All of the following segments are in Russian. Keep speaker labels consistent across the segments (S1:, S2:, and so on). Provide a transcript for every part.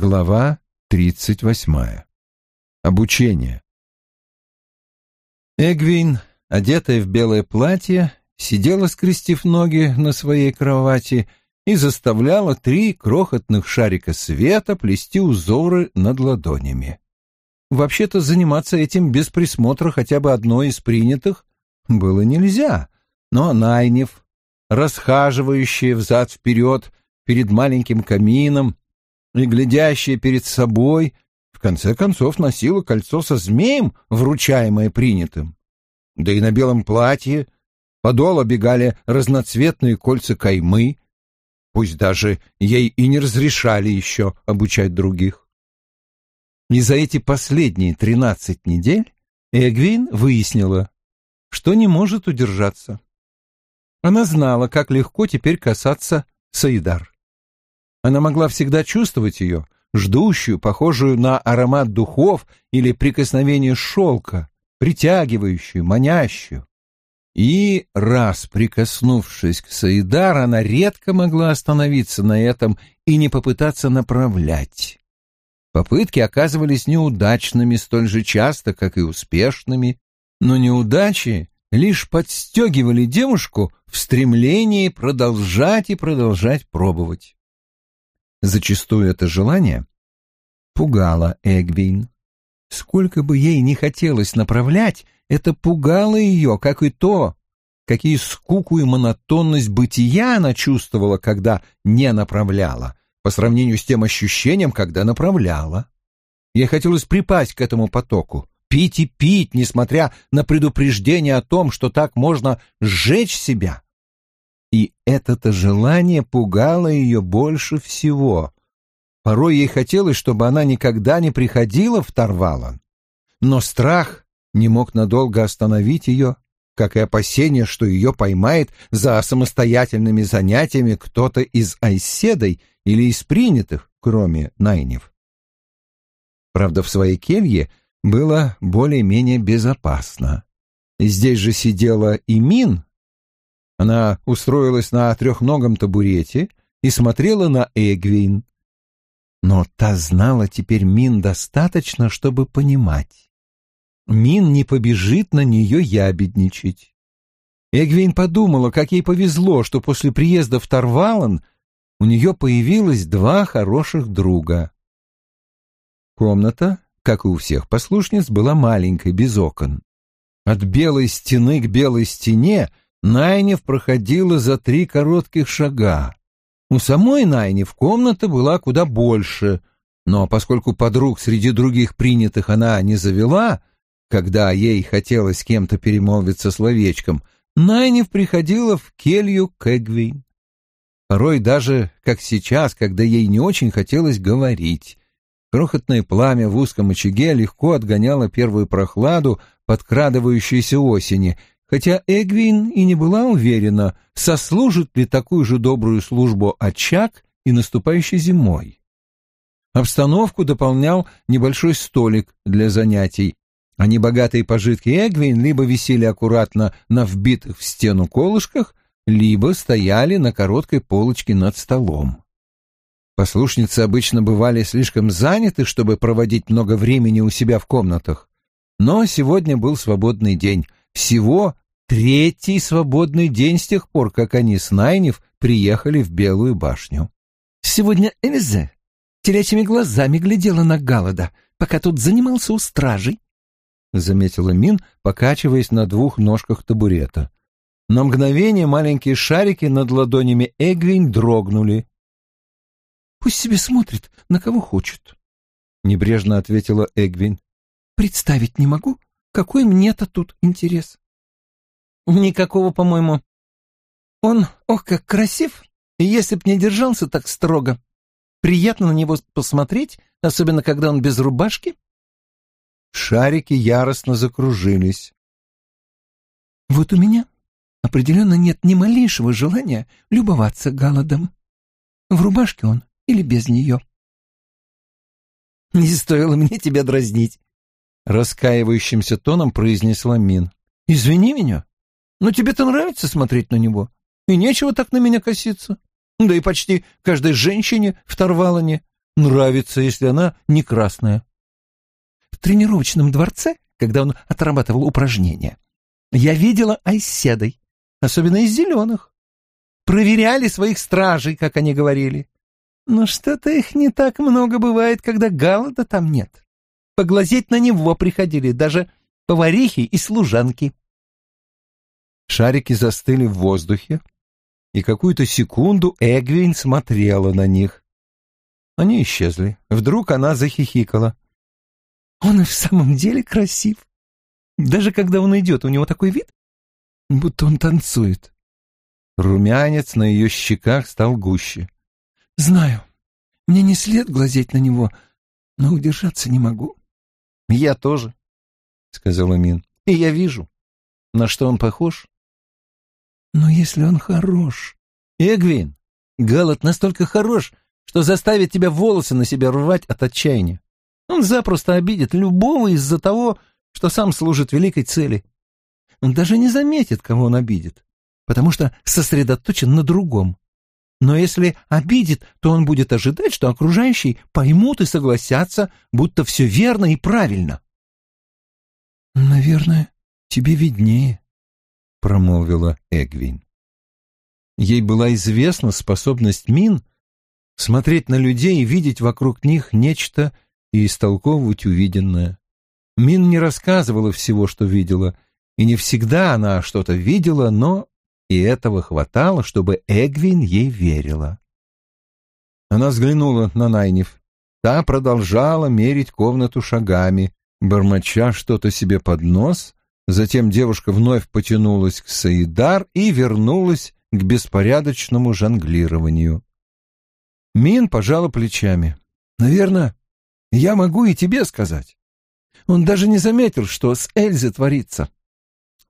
S1: Глава тридцать восьмая. Обучение. Эгвин, одетая в белое платье, сидела, скрестив ноги на своей кровати и заставляла три крохотных шарика света плести узоры над ладонями. Вообще-то заниматься этим без присмотра хотя бы одной из принятых было нельзя, но Найнев, расхаживающая взад-вперед перед маленьким камином и глядящая перед собой, в конце концов носила кольцо со змеем, вручаемое принятым. Да и на белом платье подол обегали разноцветные кольца каймы, пусть даже ей и не разрешали еще обучать других. И за эти последние тринадцать недель Эгвин выяснила, что не может удержаться. Она знала, как легко теперь касаться Саидар. Она могла всегда чувствовать ее, ждущую, похожую на аромат духов или прикосновение шелка, притягивающую, манящую. И, раз прикоснувшись к Саидар, она редко могла остановиться на этом и не попытаться направлять. Попытки оказывались неудачными столь же часто, как и успешными, но неудачи лишь подстегивали девушку в стремлении продолжать и продолжать пробовать. Зачастую это желание пугало Эгвин. Сколько бы ей ни хотелось направлять, это пугало ее, как и то, какие скуку и монотонность бытия она чувствовала, когда не направляла, по сравнению с тем ощущением, когда направляла. Ей хотелось припасть к этому потоку, пить и пить, несмотря на предупреждение о том, что так можно сжечь себя. И это-то желание пугало ее больше всего. Порой ей хотелось, чтобы она никогда не приходила в Тарвалан. Но страх не мог надолго остановить ее, как и опасение, что ее поймает за самостоятельными занятиями кто-то из айседой или из принятых, кроме Найнев. Правда, в своей келье было более-менее безопасно. Здесь же сидела и Мин. Она устроилась на трехногом табурете и смотрела на Эгвин. Но та знала теперь Мин достаточно, чтобы понимать. Мин не побежит на нее ябедничать. Эгвин подумала, как ей повезло, что после приезда в Тарвалан у нее появилось два хороших друга. Комната, как и у всех послушниц, была маленькой, без окон. От белой стены к белой стене Найнев проходила за три коротких шага. У самой Найнев комната была куда больше, но поскольку подруг среди других принятых она не завела, когда ей хотелось с кем-то перемолвиться словечком, Найнев приходила в келью к Эгвин. Порой даже, как сейчас, когда ей не очень хотелось говорить. Крохотное пламя в узком очаге легко отгоняло первую прохладу подкрадывающейся осени, хотя Эгвин и не была уверена, сослужит ли такую же добрую службу очаг и наступающей зимой. Обстановку дополнял небольшой столик для занятий, а небогатые пожитки Эгвин либо висели аккуратно на вбитых в стену колышках, либо стояли на короткой полочке над столом. Послушницы обычно бывали слишком заняты, чтобы проводить много времени у себя в комнатах. Но сегодня был свободный день. Всего третий свободный день с тех пор, как они с Найнев приехали в Белую башню.
S2: Сегодня Эльзе телячьими глазами глядела на Галада, пока тут занимался у стражей, — заметила Мин, покачиваясь на двух ножках табурета. На мгновение маленькие шарики над ладонями Эгвин дрогнули. «Пусть себе смотрит, на кого хочет», — небрежно ответила Эгвин. «Представить не могу, какой мне-то тут интерес». «Никакого, по-моему. Он, ох, как красив, и если б не держался так строго. Приятно на него посмотреть, особенно когда он без рубашки».
S1: Шарики яростно закружились.
S2: «Вот у меня определенно нет ни малейшего желания любоваться Галадом. В рубашке он или без нее.
S1: «Не стоило мне тебя дразнить», — раскаивающимся тоном произнесла Мин.
S2: «Извини меня, но тебе-то нравится смотреть на него, и нечего так на меня коситься. Да и почти каждой женщине в Тарвалане нравится, если она не красная. В тренировочном дворце, когда он отрабатывал упражнения, я видела айседой, особенно из зеленых. Проверяли своих стражей, как они говорили. Но что-то их не так много бывает, когда голода там нет. Поглазеть на него приходили даже поварихи и служанки.
S1: Шарики застыли в воздухе, и какую-то секунду Эгвин смотрела на них. Они исчезли. Вдруг она захихикала.
S2: «Он и в самом деле красив. Даже когда он идет, у него такой вид, будто он танцует».
S1: Румянец на ее щеках стал гуще.
S2: «Знаю, мне не след глазеть на него, но удержаться не могу».
S1: «Я тоже», — сказала Мин. «И я вижу, на что он похож».
S2: «Но если он хорош...»
S1: «Эгвин, Галат настолько хорош, что заставит тебя волосы на себя рвать от отчаяния. Он запросто обидит любого из-за того, что сам служит великой цели. Он даже не заметит, кого он обидит, потому что сосредоточен на другом. Но если обидит, то он будет ожидать, что окружающие поймут и согласятся, будто все верно и правильно.
S2: «Наверное, тебе виднее», — промолвила Эгвин.
S1: Ей была известна способность Мин смотреть на людей и видеть вокруг них нечто и истолковывать увиденное. Мин не рассказывала всего, что видела, и не всегда она что-то видела, но и этого хватало, чтобы Эгвин ей верила. Она взглянула на Найнев. Та продолжала мерить комнату шагами, бормоча что-то себе под нос, затем девушка вновь потянулась к Саидар и вернулась к беспорядочному жонглированию. Мин пожала плечами. «Наверное, я могу и тебе сказать. Он даже не заметил, что с Эльзой творится.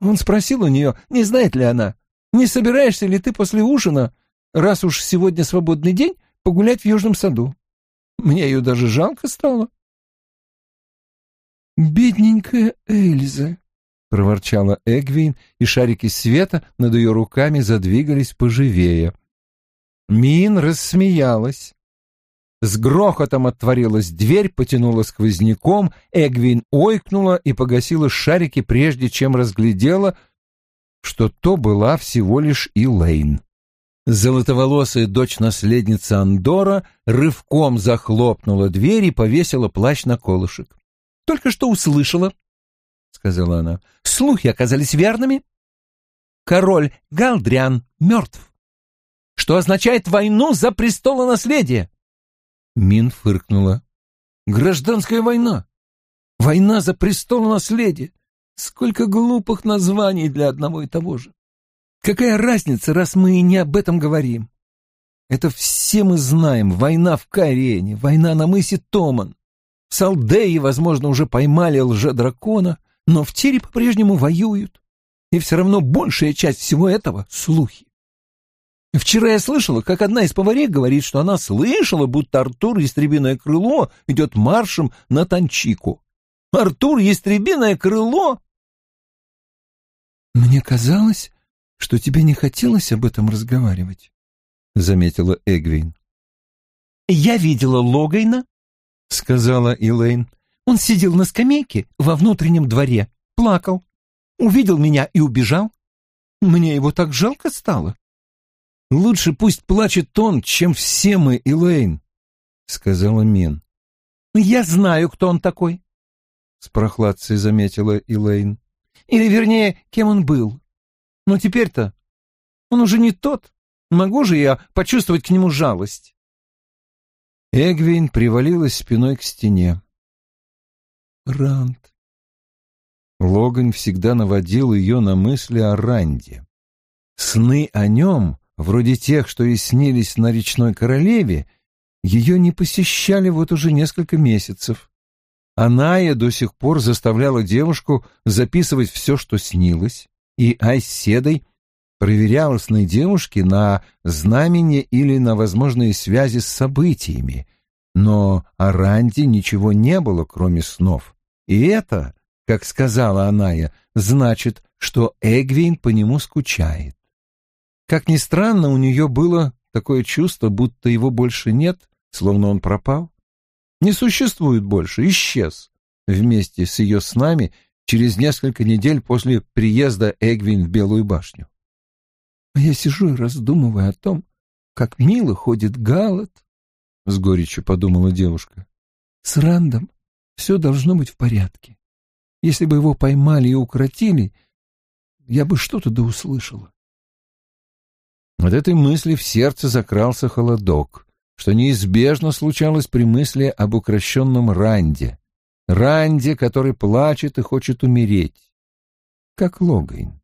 S1: Он спросил у нее, не знает ли она, не собираешься ли ты после ужина, раз уж сегодня свободный день, погулять в Южном саду? Мне ее даже жалко стало.
S2: «Бедненькая Эльза», —
S1: проворчала Эгвин, и шарики света над ее руками задвигались поживее. Мин рассмеялась. С грохотом отворилась дверь, потянула сквозняком, Эгвин ойкнула и погасила шарики, прежде чем разглядела — что то была всего лишь Илэйн. Золотоволосая дочь-наследница Андора рывком захлопнула дверь и повесила плащ на колышек. «Только что услышала», — сказала она. «Слухи оказались верными. Король Галдриан мертв, что означает войну за престолонаследие». Мин фыркнула. «Гражданская война! Война за престолонаследие! Сколько глупых названий для одного и того же. Какая разница, раз мы и не об этом говорим? Это все мы знаем. Война в Карене, война на мысе Томан. В Салдее, возможно, уже поймали лже-дракона, но в Тире по-прежнему воюют. И все равно большая часть всего этого — слухи. Вчера я слышала, как одна из поварей говорит, что она слышала, будто Артур Ястребиное Крыло идет маршем на Танчику. Артур Ястребиное Крыло
S2: «Мне казалось, что тебе не хотелось об этом разговаривать», — заметила Эгвин.
S3: «Я видела Логайна», — сказала Элейн. «Он сидел на скамейке во внутреннем дворе, плакал, увидел меня и убежал. Мне его так жалко стало».
S1: «Лучше пусть плачет он, чем все мы, Элейн», — сказала Мин.
S3: «Я знаю, кто он такой», — с прохладцей заметила Элейн. Или, вернее, кем он был. Но теперь-то он уже не тот. Могу же я почувствовать к нему жалость?»
S1: Эгвин привалилась спиной к стене.
S2: Ранд.
S1: Логан всегда наводил ее на мысли о Ранде. Сны о нем, вроде тех, что и снились на речной королеве, ее не посещали вот уже несколько месяцев. Аная до сих пор заставляла девушку записывать все, что снилось, и Айседой проверяла сны девушки на знамения или на возможные связи с событиями, но о Ранде ничего не было, кроме снов. И это, как сказала Аная, значит, что Эгвин по нему скучает. Как ни странно, у нее было такое чувство, будто его больше нет, словно он пропал. Не существует больше, исчез вместе с ее снами через несколько недель после приезда Эгвин в Белую башню.
S3: А я сижу и раздумываю о том, как мило ходит Галат, — с горечью подумала девушка. С Рандом все должно быть в порядке. Если бы его поймали и укротили, я бы что-то да услышала.
S1: От этой мысли в сердце закрался холодок, что неизбежно случалось при мысли об укращенном Ранде. Ранде, который плачет и хочет умереть, как Логайн.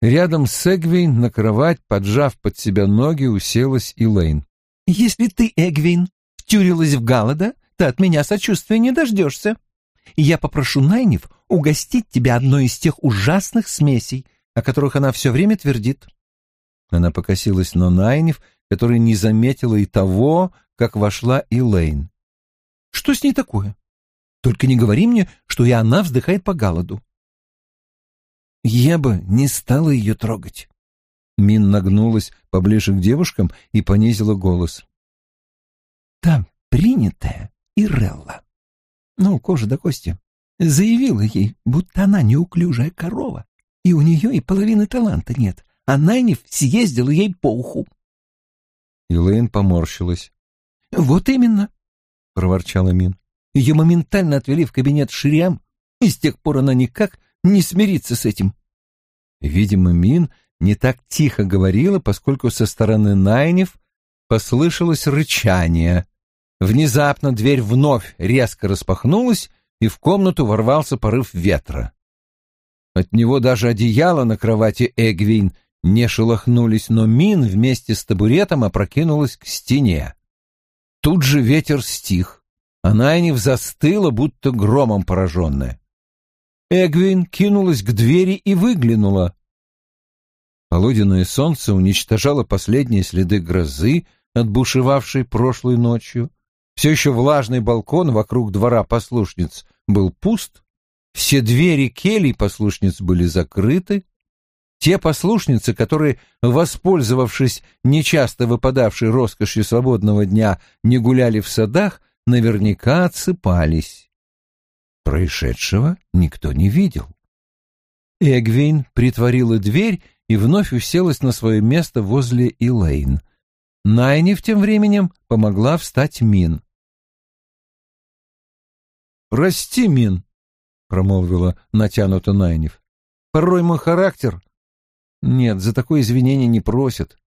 S1: Рядом с Эгвин на кровать, поджав под себя ноги, уселась Илэйн.
S2: «Если ты, Эгвин, втюрилась в Галлада, то от меня сочувствия не дождешься. И я попрошу Найнев угостить тебя одной из тех ужасных смесей, о которых она все время твердит».
S1: Она покосилась на Найнев, который не заметила и того, как вошла Илэйн.
S2: «Что с ней такое? Только не говори мне, что и она вздыхает по Галладу.
S3: Я бы не стала ее трогать.
S1: Мин нагнулась поближе к девушкам и понизила голос.
S3: Там принятая Ирелла, ну, кожа до кости, заявила ей, будто она неуклюжая корова, и у нее и половины таланта нет, а Найниф съездила ей по уху.
S1: Элэйн поморщилась.
S3: «Вот именно», — проворчала Мин. Ее моментально отвели в кабинет Шириам, и с тех пор она никак не смириться с этим.
S1: Видимо, Мин не так тихо говорила, поскольку со стороны Найнев послышалось рычание. Внезапно дверь вновь резко распахнулась, и в комнату ворвался порыв ветра. От него даже одеяло на кровати Эгвин не шелохнулись, но Мин вместе с табуретом опрокинулась к стене. Тут же ветер стих, а Найнев застыла, будто громом пораженная. Эгвин кинулась к двери и выглянула. Полуденное солнце уничтожало последние следы грозы, отбушевавшей прошлой ночью. Все еще влажный балкон вокруг двора послушниц был пуст, все двери келий послушниц были закрыты. Те послушницы, которые, воспользовавшись нечасто выпадавшей роскошью свободного дня, не гуляли в садах, наверняка отсыпались. Происшедшего никто не видел. Эгвин притворила дверь и вновь уселась на свое место возле Илэйн. Найниф тем временем помогла встать Мин. «Прости, Мин», — промолвила натянуто Найниф. «Порой мой характер...» «Нет, за такое извинение не просят».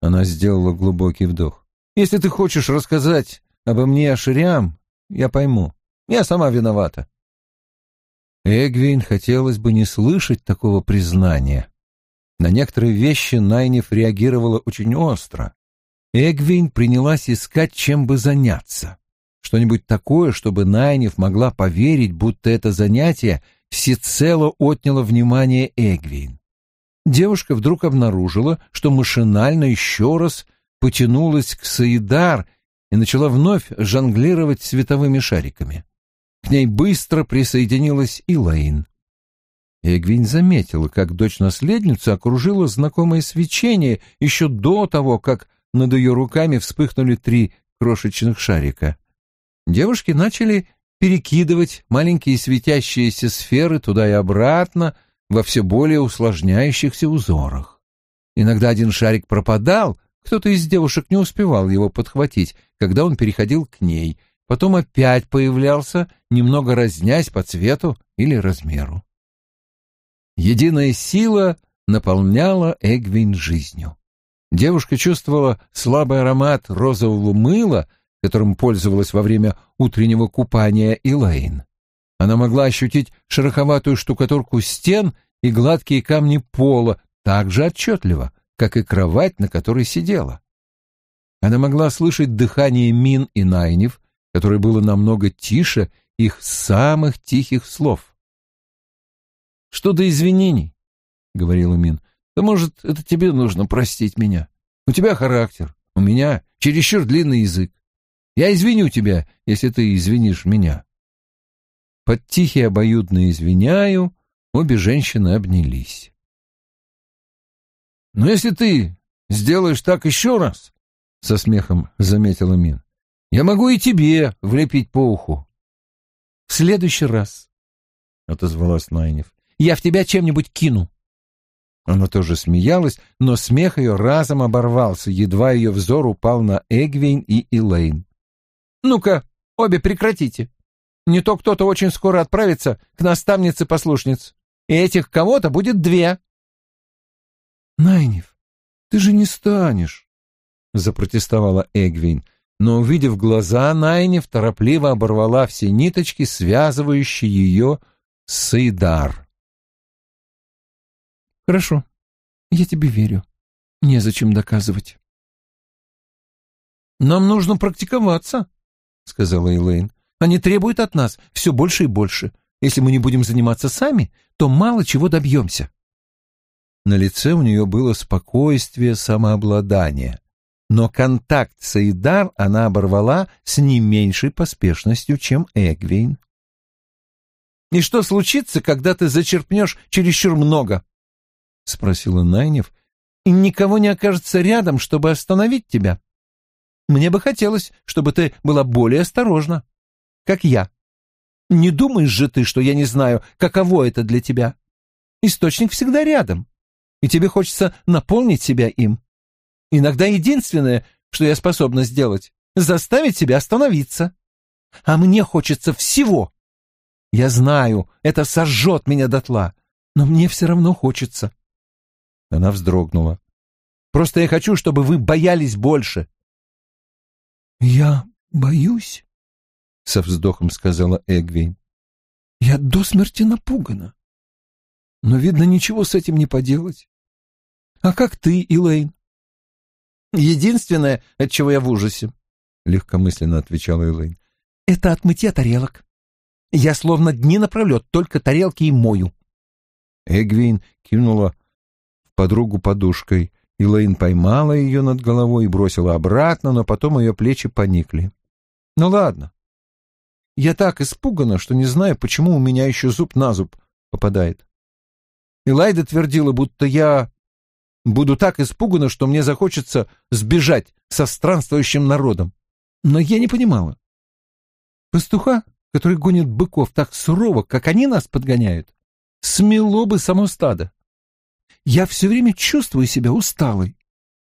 S1: Она сделала глубокий вдох. «Если ты хочешь рассказать обо мне Шириам, я пойму. Я сама виновата». Эгвин хотелось бы не слышать такого признания. На некоторые вещи Найниф реагировала очень остро. Эгвин принялась искать, чем бы заняться. Что-нибудь такое, чтобы Найниф могла поверить, будто это занятие всецело отняло внимание Эгвин. Девушка вдруг обнаружила, что машинально еще раз потянулась к Саидар и начала вновь жонглировать световыми шариками. К ней быстро присоединилась и Лейн. Эгвин заметила, как дочь-наследницу окружило знакомое свечение еще до того, как над ее руками вспыхнули три крошечных шарика. Девушки начали перекидывать маленькие светящиеся сферы туда и обратно во все более усложняющихся узорах. Иногда один шарик пропадал, кто-то из девушек не успевал его подхватить, когда он переходил к ней, потом опять появлялся, немного разнясь по цвету или размеру. Единая сила наполняла Эгвин жизнью. Девушка чувствовала слабый аромат розового мыла, которым пользовалась во время утреннего купания Элейн. Она могла ощутить шероховатую штукатурку стен и гладкие камни пола так же отчетливо, как и кровать, на которой сидела. Она могла слышать дыхание Мин и Найнев, которое было намного тише их самых тихих слов. «Что до извинений», — говорила Мин, — «то, может, это тебе нужно простить меня. У тебя характер, у меня чересчур длинный язык. Я извиню тебя, если ты извинишь меня». Под тихий обоюдно извиняю обе женщины обнялись. «Но если ты сделаешь так еще раз, — со смехом заметила Мин. «Я могу и тебе влепить по уху».
S3: «В следующий раз», — отозвалась Найнев, — «я в тебя чем-нибудь кину».
S1: Она тоже смеялась, но смех ее разом оборвался, едва ее взор упал на Эгвейн и Элейн.
S3: «Ну-ка, обе прекратите. Не то кто-то очень скоро отправится к наставнице-послушниц, и этих кого-то будет две».
S1: «Найнев, ты же не станешь», — запротестовала Эгвейн, но, увидев глаза, Найнев торопливо оборвала все ниточки, связывающие ее с Идар.
S2: Хорошо, я тебе верю. Незачем доказывать.
S3: Нам нужно практиковаться, сказала Элейн. Они требуют от нас все больше и больше. Если мы не будем заниматься сами, то мало чего добьемся.
S1: На лице у нее было спокойствие, самообладание. Но контакт с Эйдар она оборвала с не меньшей поспешностью, чем Эгвейн.
S3: «И что случится, когда ты зачерпнешь чересчур много?» — спросила Найнев, — «и никого не окажется рядом, чтобы остановить тебя. Мне бы хотелось, чтобы ты была более осторожна, как я. Не думаешь же ты, что я не знаю, каково это для тебя? Источник всегда рядом, и тебе хочется наполнить себя им. Иногда единственное, что я способна сделать, заставить себя остановиться. А мне хочется всего. Я знаю, это сожжет меня дотла, но мне все равно хочется. Она вздрогнула. «Просто я хочу, чтобы вы боялись больше».
S2: «Я боюсь», — со вздохом сказала Эгвейн. «Я до смерти напугана. Но, видно, ничего с этим не поделать. А как ты, Илэйн?»
S3: «Единственное, от чего я в ужасе», — легкомысленно отвечала Элейн, — «это от мытья тарелок. Я словно дни напролет только тарелки и мою».
S1: Эгвин кинула подругу подушкой. Элейн поймала ее над головой и бросила обратно, но потом ее плечи поникли. «Ну ладно. Я так испугана, что не знаю, почему у меня еще зуб на зуб попадает. Элайда твердила, будто я буду так испугана, что мне захочется сбежать со странствующим народом. Но я не понимала. Пастуха, который гонит быков так сурово, как они нас подгоняют, смело бы само стадо. Я все время чувствую себя усталой.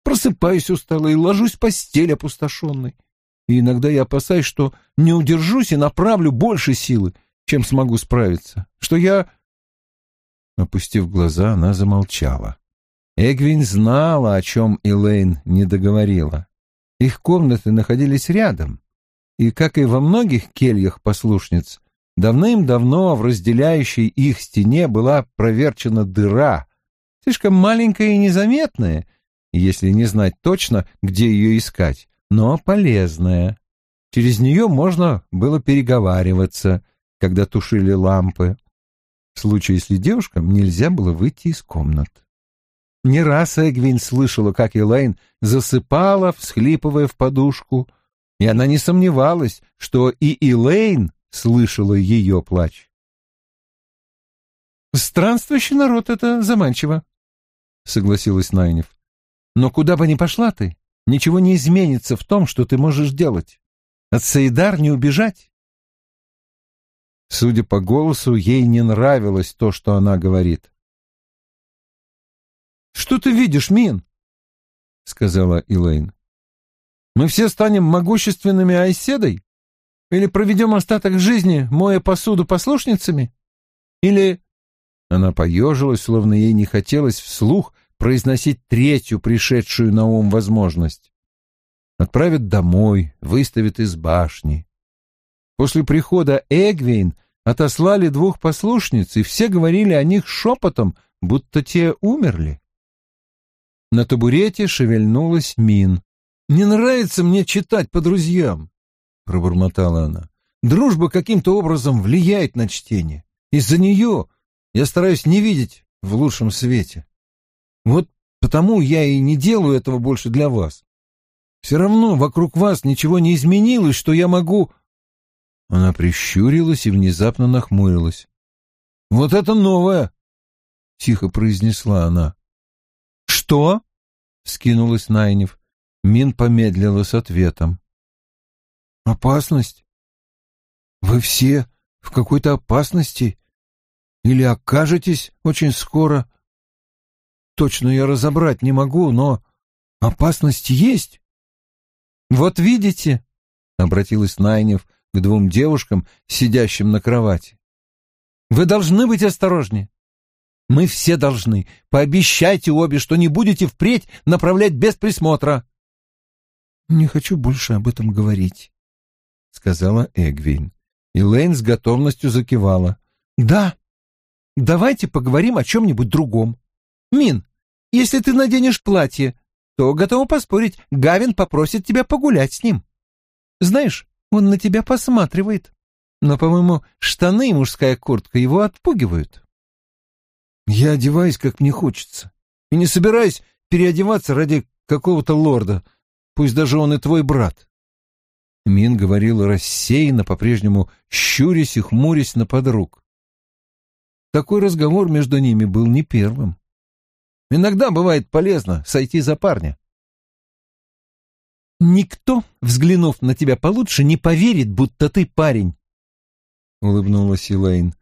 S1: Просыпаюсь усталой ложусь в постель опустошенной. И иногда я опасаюсь, что не удержусь и направлю больше силы, чем смогу справиться. Что я... Опустив глаза, она замолчала. Эгвин знала, о чем Элейн не договорила. Их комнаты находились рядом, и, как и во многих кельях послушниц, давным-давно в разделяющей их стене была проверчена дыра, слишком маленькая и незаметная, если не знать точно, где ее искать, но полезная. Через нее можно было переговариваться, когда тушили лампы, в случае, если девушкам нельзя было выйти из комнат. Не раз Эгвин слышала, как Элейн засыпала, всхлипывая в подушку, и она не сомневалась, что и Элейн слышала ее плач. «Странствующий народ — это заманчиво», согласилась Найнев. Но куда бы ни пошла ты, ничего не изменится в том, что ты можешь делать. От Саидар не убежать. Судя по голосу, ей не нравилось то, что она говорит. «Что ты видишь, Мин?» — сказала Илэйн. «Мы все станем могущественными айседой? Или проведем остаток жизни, моя посуду послушницами? Или она поежилась, словно ей не хотелось вслух произносить третью пришедшую на ум возможность. Отправят домой, выставят из башни. После прихода Эгвейн отослали двух послушниц, и все говорили о них шепотом, будто те умерли. На табурете шевельнулась Мин. «Не нравится мне читать по друзьям», — пробормотала она. «Дружба каким-то образом влияет на чтение. Из-за нее я стараюсь не видеть в лучшем свете. Вот потому я и не делаю этого больше для вас. Все равно вокруг вас ничего не изменилось, что я могу...» Она прищурилась и внезапно нахмурилась. «Вот это новое!» — тихо произнесла она. «Что?» — скинулась Найнев. Мин помедлила с ответом.
S3: «Опасность? Вы все в какой-то опасности? Или окажетесь очень скоро? Точно я разобрать не могу, но опасность есть?»
S2: «Вот видите», — обратилась Найнев к двум девушкам, сидящим на кровати. «Вы должны быть осторожнее. Мы все должны. Пообещайте обе, что не будете впредь направлять без присмотра».
S3: «Не хочу больше об этом говорить», — сказала Эгвин.
S1: И Лейн с готовностью закивала.
S2: «Да, давайте поговорим о чем-нибудь другом. Мин, если ты наденешь платье, то, готова поспорить, Гавин попросит тебя погулять с ним. Знаешь, он на тебя посматривает, но, по-моему, штаны и мужская куртка его отпугивают».
S3: «Я одеваюсь, как мне хочется, и не собираюсь переодеваться ради какого-то лорда, пусть даже он и твой брат.
S1: Мин говорил рассеянно, по-прежнему щурясь и хмурясь на подруг. Такой разговор между ними был не первым. Иногда бывает полезно сойти за парня.
S2: «Никто, взглянув на тебя получше, не поверит, будто ты парень», —
S1: улыбнулась Элейн.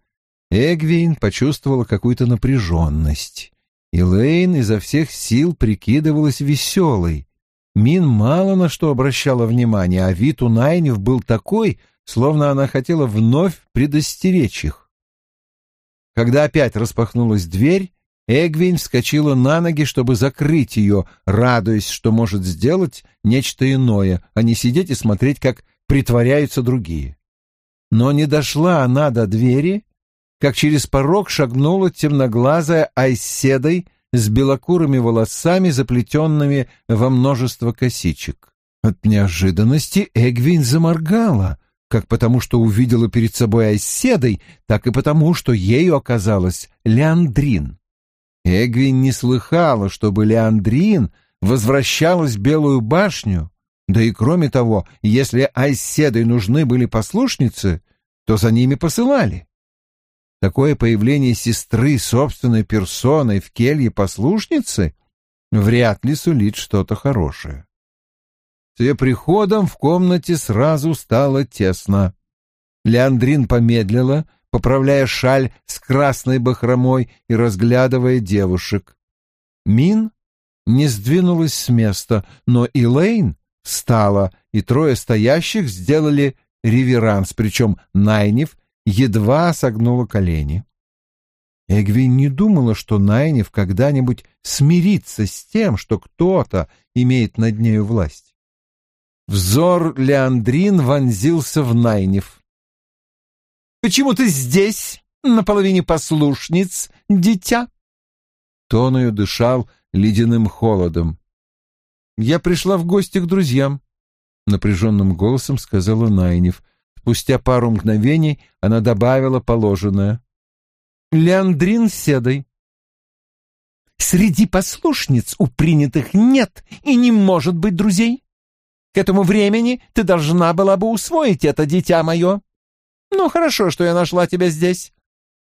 S1: Эгвин почувствовала какую-то напряженность. Элейн изо всех сил прикидывалась веселой. Мин мало на что обращала внимание, а вид у Найнев был такой, словно она хотела вновь предостеречь их. Когда опять распахнулась дверь, Эгвин вскочила на ноги, чтобы закрыть ее, радуясь, что может сделать нечто иное, а не сидеть и смотреть, как притворяются другие. Но не дошла она до двери, как через порог шагнула темноглазая Айседой с белокурыми волосами, заплетенными во множество косичек. От неожиданности Эгвин заморгала, как потому, что увидела перед собой Айседой, так и потому, что ею оказалась Леандрин. Эгвин не слыхала, чтобы Леандрин возвращалась в Белую башню, да и кроме того, если Айседой нужны были послушницы, то за ними посылали. Такое появление сестры собственной персоной в келье послушницы вряд ли сулит что-то хорошее. С ее приходом в комнате сразу стало тесно. Леандрин помедлила, поправляя шаль с красной бахромой и разглядывая девушек. Мин не сдвинулась с места, но Элейн встала, и трое стоящих сделали реверанс, причем Найнев едва согнула колени. Эгвин не думала, что Найнев когда-нибудь смирится с тем, что кто-то имеет над нею власть. Взор Леандрин вонзился в Найнев.
S2: «Почему ты здесь, на половине послушниц, дитя?»
S1: Тон ее дышал ледяным холодом. «Я пришла в гости к друзьям», — напряженным голосом сказала Найнев. Спустя пару мгновений она добавила положенное. «Леандрин седой».
S2: «Среди послушниц у принятых нет и не может быть друзей. К этому времени ты должна была бы усвоить это, дитя мое. Ну, хорошо, что я нашла тебя здесь.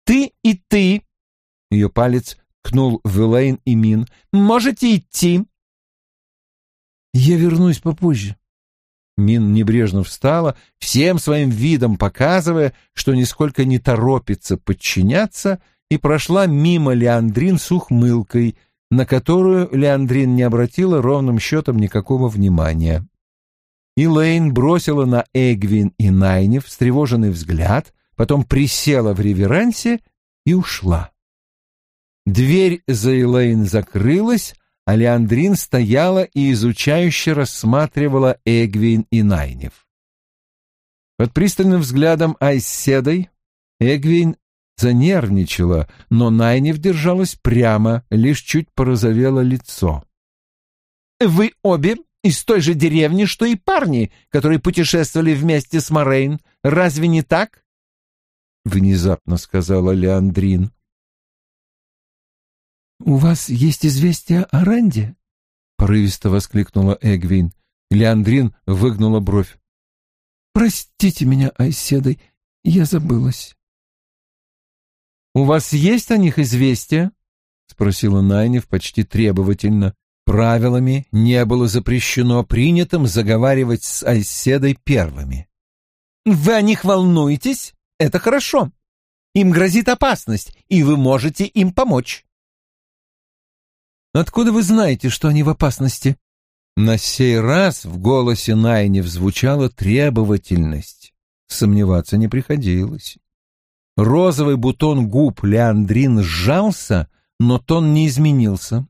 S2: Ты и ты...» Ее палец ткнул в Элейн и Мин. «Можете идти».
S3: «Я вернусь попозже»,
S1: Мин небрежно встала, всем своим видом показывая, что нисколько не торопится подчиняться, и прошла мимо Леандрин с ухмылкой, на которую Леандрин не обратила ровным счетом никакого внимания. Илэйн бросила на Эгвин и Найне встревоженный взгляд, потом присела в реверансе и ушла. Дверь за Элейн закрылась, а Леандрин стояла и изучающе рассматривала Эгвин и Найнев. Под пристальным взглядом Айседой Эгвин занервничала, но Найнев держалась прямо, лишь чуть порозовело лицо.
S2: «Вы обе из той же деревни, что и парни, которые путешествовали вместе с Морейн. Разве не так?»
S1: Внезапно сказала Леандрин.
S3: «У вас есть известие о Ранде?» — порывисто воскликнула Эгвин. Леандрин выгнула бровь. «Простите меня, Айседой, я забылась».
S2: «У вас есть о них известие?» — спросила Найнев почти требовательно.
S1: Правилами не было запрещено принятым заговаривать с Айседой первыми.
S3: «Вы о них волнуетесь? Это хорошо. Им грозит опасность, и вы можете им помочь».
S2: «Откуда вы знаете, что они в опасности?»
S1: На сей раз в голосе Найнев звучала требовательность. Сомневаться не приходилось. Розовый бутон губ Леандрин сжался, но тон не изменился.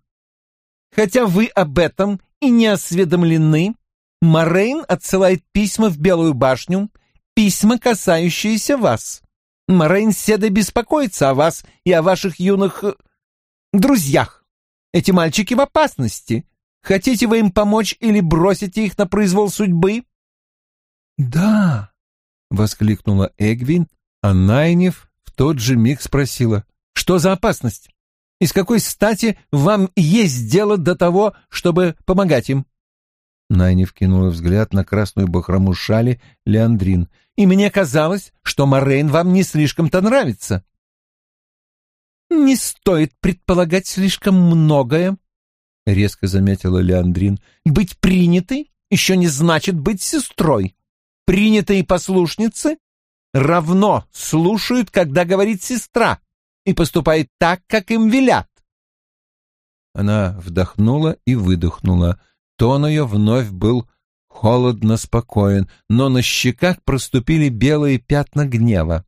S3: «Хотя вы об этом и не осведомлены, Морейн отсылает письма в Белую башню, письма, касающиеся вас. Морейн Седа беспокоится о вас и о ваших юных... Э, друзьях. Эти мальчики в опасности. Хотите вы им помочь или бросите их на произвол судьбы?»
S2: «Да», — воскликнула Эгвин, а Найнев в тот же миг спросила,
S3: «Что за опасность? И с какой стати вам есть дело до того, чтобы помогать им?»
S1: Найнев кинула взгляд на красную бахрому шали Леандрин.
S3: «И мне казалось, что Морейн вам не слишком-то нравится». «Не стоит предполагать слишком многое», — резко заметила Леандрин. «Быть принятой еще не значит быть сестрой. Принятые послушницы равно слушают, когда говорит сестра, и поступают так, как им велят».
S1: Она вдохнула и выдохнула. Тон ее вновь был холодно спокоен, но на щеках проступили белые пятна гнева.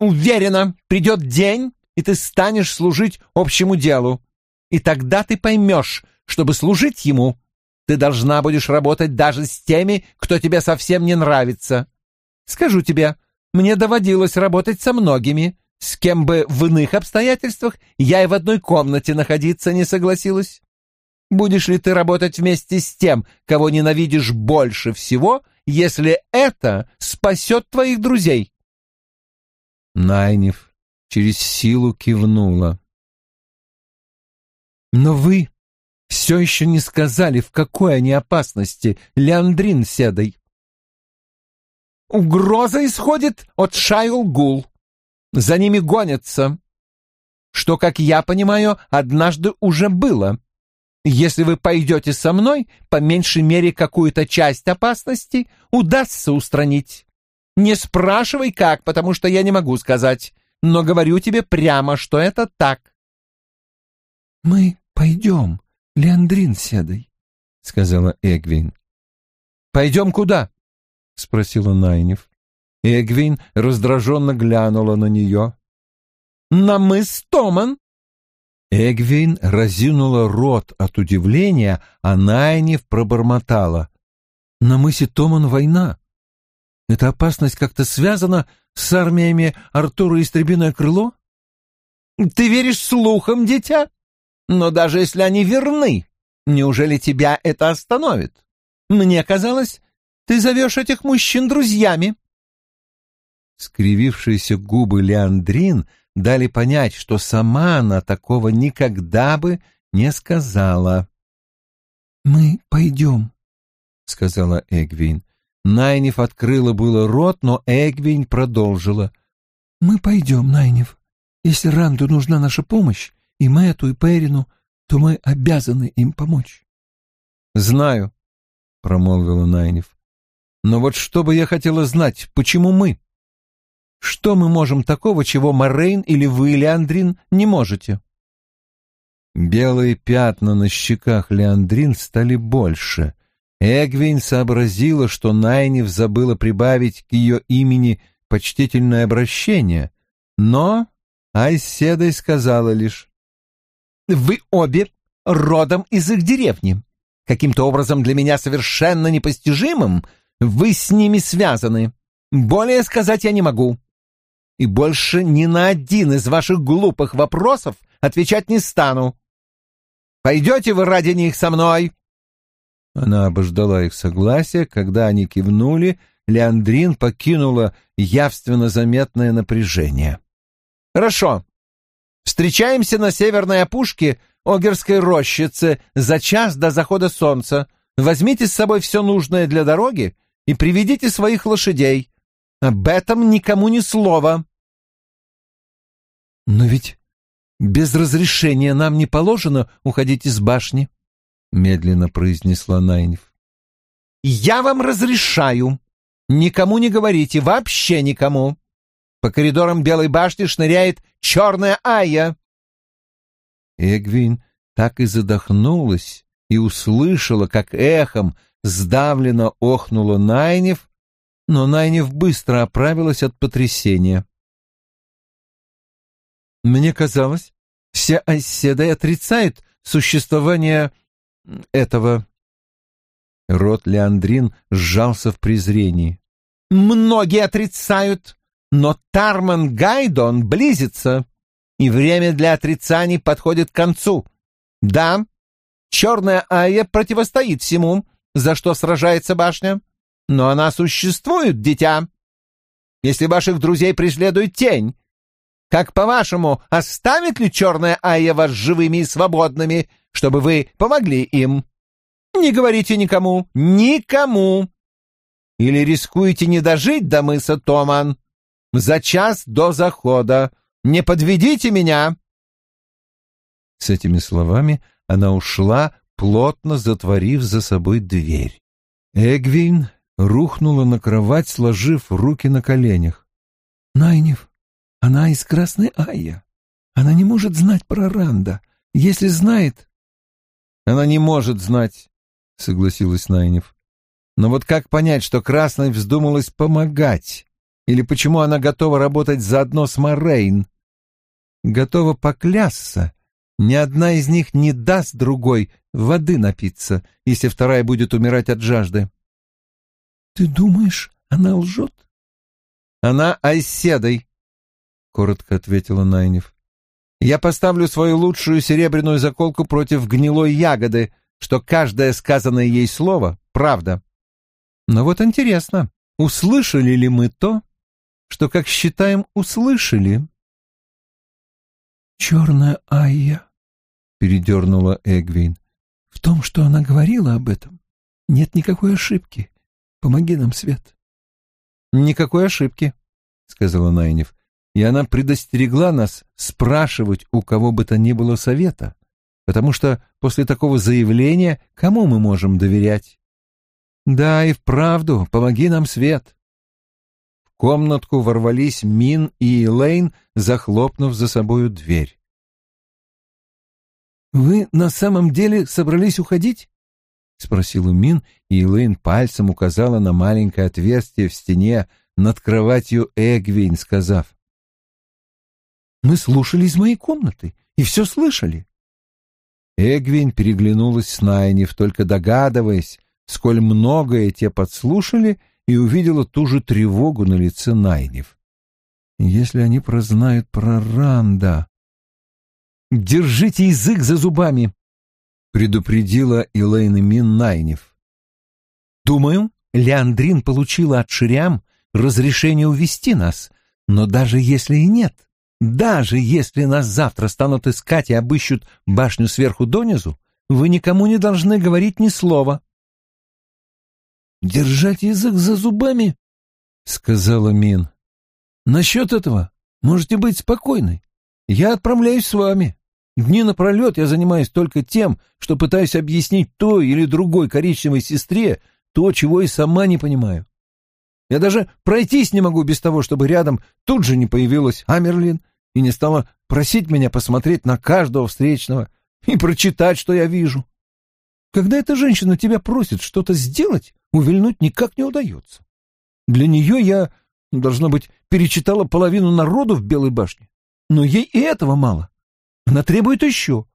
S3: «Уверена, придет день, и ты станешь служить общему делу. И тогда ты поймешь, чтобы служить ему, ты должна будешь работать даже с теми, кто тебе совсем не нравится. Скажу тебе, мне доводилось работать со многими, с кем бы в иных обстоятельствах я и в одной комнате находиться не согласилась. Будешь ли ты работать вместе с тем, кого ненавидишь больше всего, если это спасет твоих друзей?»
S1: Найнев через силу кивнула.
S3: «Но вы все еще не сказали, в какой они опасности, Леандрин седой». «Угроза исходит от Шайл-Гул. За ними гонятся, что, как я понимаю, однажды уже было. Если вы пойдете со мной, по меньшей мере какую-то часть опасности удастся устранить. Не спрашивай как, потому что я не могу сказать, но говорю тебе прямо, что это так.
S2: «Мы пойдем, Леандрин седой», — сказала Эгвин.
S3: «Пойдем куда?»
S1: — спросила Найнев. Эгвин раздраженно глянула на нее.
S3: «На мыс Томан»,
S1: Эгвин разинула рот от удивления, а Найнев пробормотала.
S2: «На мысе Томан война. Эта опасность как-то связана с армиями Артура и Стребиное крыло?»
S3: «Ты веришь слухам, дитя? Но даже если они верны, неужели тебя это остановит? Мне казалось, ты зовешь этих мужчин друзьями».
S1: Скривившиеся губы Леандрин — дали понять, что сама она такого никогда бы не сказала.
S2: «Мы пойдем», —
S1: сказала Эгвин. Найниф открыла было рот, но Эгвин продолжила.
S2: «Мы пойдем, Найниф. Если Ранду нужна наша помощь, и Мэтту, и Перину, то мы обязаны им помочь».
S1: «Знаю», — промолвила Найниф. «Но вот что бы я хотела знать, почему мы?» Что мы можем такого, чего Морейн или вы, Леандрин, не можете?» Белые пятна на щеках Леандрин стали больше. Эгвин сообразила, что Найнев забыла прибавить к ее имени почтительное обращение, но Айседой сказала лишь
S3: «Вы обе родом из их деревни. Каким-то образом для меня совершенно непостижимым вы с ними связаны. Более сказать я не могу и больше ни на один из ваших глупых вопросов отвечать не стану. Пойдете вы ради них со мной?»
S1: Она обождала их согласия, когда они кивнули, Леандрин покинула явственно заметное напряжение.
S3: «Хорошо. Встречаемся на северной опушке Огерской рощицы за час до захода солнца. Возьмите с собой все нужное для дороги и приведите своих лошадей. Об этом никому ни слова.
S2: Но ведь без разрешения нам не положено уходить из башни,
S1: медленно произнесла Найниф.
S3: «Я вам разрешаю. Никому не говорите, вообще никому. По коридорам Белой башни шныряет черная Ая».
S1: Эгвин так и задохнулась и услышала, как эхом сдавленно охнула Найнев, но Найнев быстро оправилась от потрясения. «Мне казалось, все оседы отрицают существование этого...» Рот Леандрин сжался в презрении.
S3: «Многие отрицают, но Тарман Гайдон близится, и время для отрицаний подходит к концу. Да, черная Айя противостоит всему, за что сражается башня, но она существует, дитя. Если ваших друзей преследует тень, как по-вашему, оставит ли черная Айя вас живыми и свободными, чтобы вы помогли им?» Не говорите никому, никому. Или рискуете не дожить до мыса Томан за час до захода. Не подведите меня.
S1: С этими словами она ушла, плотно затворив за собой дверь. Эгвин рухнула на кровать, сложив руки на коленях.
S2: «Найнев, она из Красной Айя. Она не может знать про Ранда. Если знает...»
S1: «Она не может знать. — согласилась Найнев. «Но вот как понять, что Красной вздумалась помогать? Или почему она готова работать заодно с Морейн? Готова поклясться. Ни одна из них не даст другой воды напиться, если вторая будет умирать от жажды».
S2: «Ты думаешь, она лжет?»
S1: «Она оседой», — коротко ответила Найнев. «Я поставлю свою лучшую серебряную заколку против гнилой ягоды, что каждое сказанное ей слово — правда. Но вот интересно, услышали ли мы то, что, как считаем, услышали?
S2: «Черная Айя», — передернула Эгвин, — «в том, что она говорила об этом, нет никакой ошибки. Помоги нам, Свет».
S1: «Никакой ошибки», — сказала Найнев, и она предостерегла нас спрашивать у кого бы то ни было совета потому что после такого заявления кому мы можем доверять? Да, и вправду, помоги нам, Свет. В комнатку ворвались Мин и Элейн, захлопнув за собою дверь.
S2: «Вы на самом деле собрались уходить?» — спросила Мин, и Элейн пальцем указала на маленькое отверстие в стене над кроватью Эгвин, сказав. «Мы слушали из моей комнаты и все слышали.
S1: Эгвин переглянулась с Найнев, только догадываясь, сколь многое те подслушали, и увидела ту же тревогу на лице Найнев. «Если они прознают про Ранда...»
S3: «Держите язык за зубами!» — предупредила Элейна Мин Найнев. «Думаю, Леандрин получила от Шириам разрешение увести нас, но даже если и нет, даже если нас завтра станут искать и обыщут башню сверху донизу, вы никому не должны говорить ни слова.
S2: «Держать язык за зубами?» — сказала Мин. «Насчет этого можете быть спокойны. Я отправляюсь с вами. Дни напролет я занимаюсь только тем, что пытаюсь объяснить той или другой коричневой сестре то, чего и сама не понимаю. Я даже пройтись не могу без того, чтобы рядом тут же не появилась Амерлин и не стала просить меня посмотреть на каждого встречного и прочитать, что я вижу. Когда эта женщина тебя просит что-то сделать, увильнуть никак не удается. Для нее я, должно быть, перечитала половину народу в Белой башне. Но ей и этого мало. Она требует еще.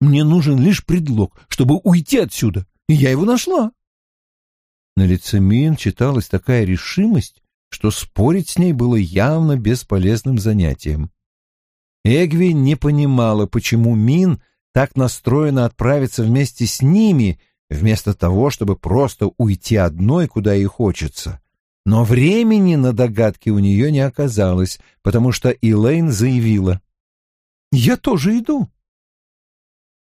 S2: Мне нужен лишь предлог, чтобы уйти отсюда, и я его нашла.
S1: На лице Мин читалась такая решимость, что спорить с ней было явно бесполезным занятием. Эгви не понимала, почему Мин так настроена отправиться вместе с ними, вместо того, чтобы просто уйти одной, куда ей хочется. Но времени на догадки у нее не оказалось, потому что Элейн заявила.
S2: «Я тоже иду».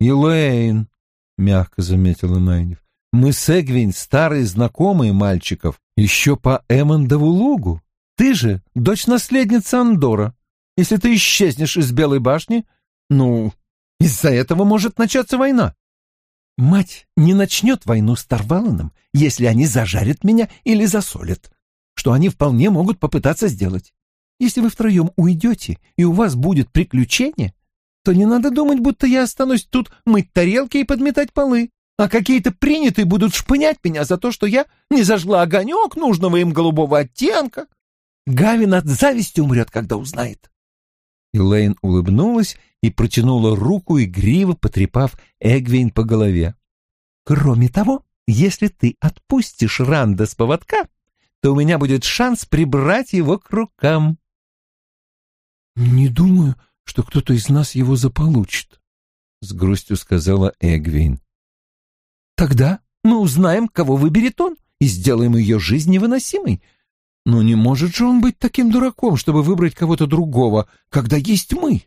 S1: «Элейн», — мягко заметила Найнев, мы с Эгвин старые знакомые мальчиков, еще по Эммондову лугу. Ты же дочь наследницы Андора. Если ты исчезнешь из Белой башни, ну, из-за этого может начаться война.
S3: мать не начнет войну с Тарваланом, если они зажарят меня или засолят, что они вполне могут попытаться сделать. Если вы втроем уйдете, и у вас будет приключение, то не надо думать, будто я останусь тут мыть тарелки и подметать полы, а какие-то принятые будут шпынять меня за то, что я не зажгла огонек нужного им голубого оттенка. Гавин от зависти умрет, когда узнает.
S1: Элейн улыбнулась и протянула руку, игриво потрепав Эгвейн по голове.
S3: «Кроме того, если ты отпустишь Ранда с поводка, то у меня будет шанс прибрать его к рукам». «Не думаю, что кто-то из нас его заполучит», — с грустью сказала Эгвин. «Тогда мы узнаем, кого выберет он, и сделаем ее жизнь невыносимой. Но не может же он быть таким дураком, чтобы выбрать кого-то другого, когда есть мы?»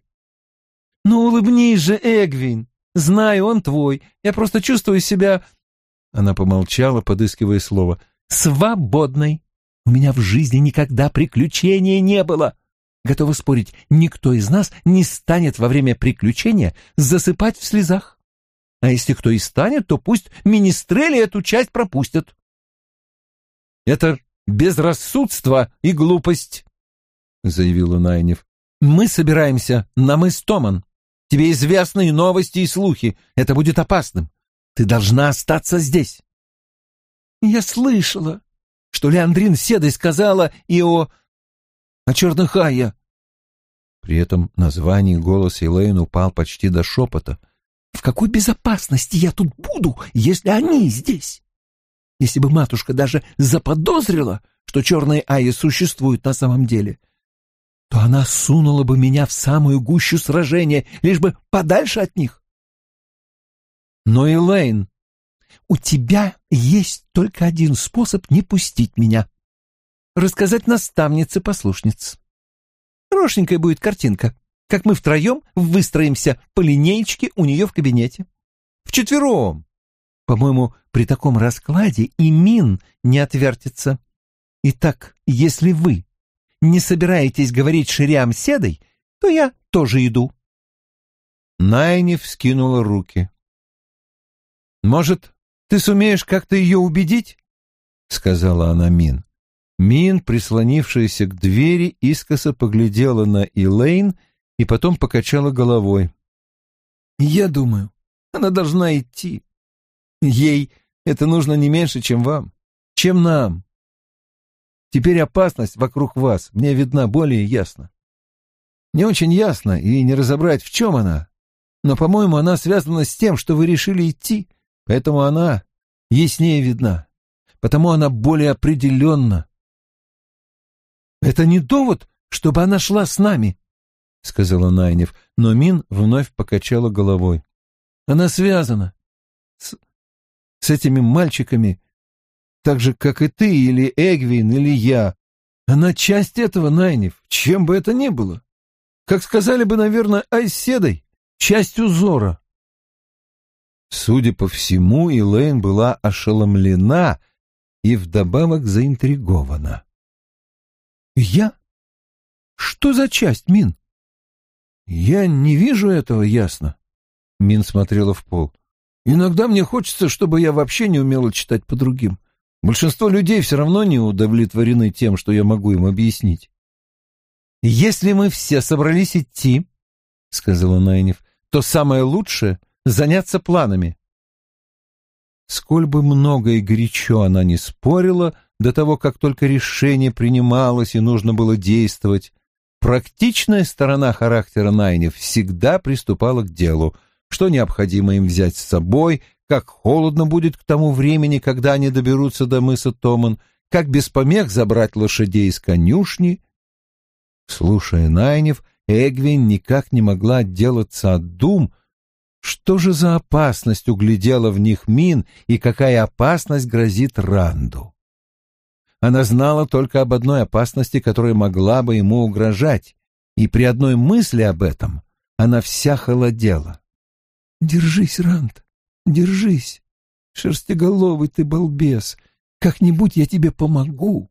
S3: «Ну, улыбнись же, Эгвин. Знаю, он твой. Я просто чувствую себя...» Она помолчала, подыскивая слово. «Свободной. У меня в жизни никогда приключения не было. Готова спорить, никто из нас не станет во время приключения засыпать в слезах. А если кто и станет, то пусть министрели эту часть пропустят. Это безрассудство и глупость, — заявила Найнев. Мы собираемся на мыс Томан. Тебе известны новости и слухи. Это будет опасным. Ты должна остаться здесь. Я слышала, что Леандрин Седой сказала и о о черных Айя. При этом название голос Элейн упал почти до шепота. В какой безопасности я тут буду, если они здесь? Если бы матушка даже заподозрила, что черные Айи существуют на самом деле, то она сунула бы меня в самую гущу сражения, лишь бы подальше от них. Но, Элейн, у тебя есть только один способ не пустить меня рассказать наставнице-послушниц. Хорошенькая будет картинка, как мы втроем выстроимся по линеечке у нее в кабинете. Вчетвером. По-моему, при таком раскладе и мин не отвертится. Итак, если вы не собираетесь говорить ширям седой, то я тоже иду.
S1: Найни вскинула руки. «Может, ты сумеешь как-то ее убедить?» — сказала она Мин. Мин, прислонившаяся к двери, искоса поглядела на Илэйн и потом покачала головой.
S3: «Я думаю, она должна идти. Ей это нужно не меньше, чем вам, чем нам. Теперь опасность вокруг вас мне видна более ясно. Не очень ясно и не разобрать, в чем она, но, по-моему, она связана с тем, что вы решили идти, поэтому она яснее видна, потому она более определенна «Это не довод, чтобы она шла с нами», — сказала Найнев, но Мин вновь покачала головой. «Она связана с, с этими мальчиками, так же, как и ты, или Эгвин, или я. Она часть этого, Найнев, чем бы это ни было. Как сказали бы, наверное, Айседой, часть узора».
S1: Судя по всему, Элейн была ошеломлена и вдобавок заинтригована.
S3: «Я? Что за часть, Мин?» «Я не вижу этого ясно». Мин смотрела в пол. «Иногда мне хочется, чтобы я вообще не умела читать по другим. Большинство людей все равно не удовлетворены тем, что я могу им объяснить». «Если мы все собрались идти, — сказала Найнев, — то самое лучшее — заняться планами». Сколь бы много и горячо она не спорила, до того, как только решение принималось и нужно было действовать, практичная сторона характера Найнев всегда приступала к делу, что необходимо им взять с собой, как холодно будет к тому времени, когда они доберутся до мыса Томан, как без помех забрать лошадей из конюшни. Слушая Найнев, Эгвин никак не могла отделаться от дум, что же за опасность углядела в них Мин и какая опасность грозит Ранду. Она знала только об одной опасности, которая могла бы ему угрожать, и при одной мысли об этом она вся холодела. «Держись, Ранд, держись, шерстеголовый ты балбес, как-нибудь я тебе помогу».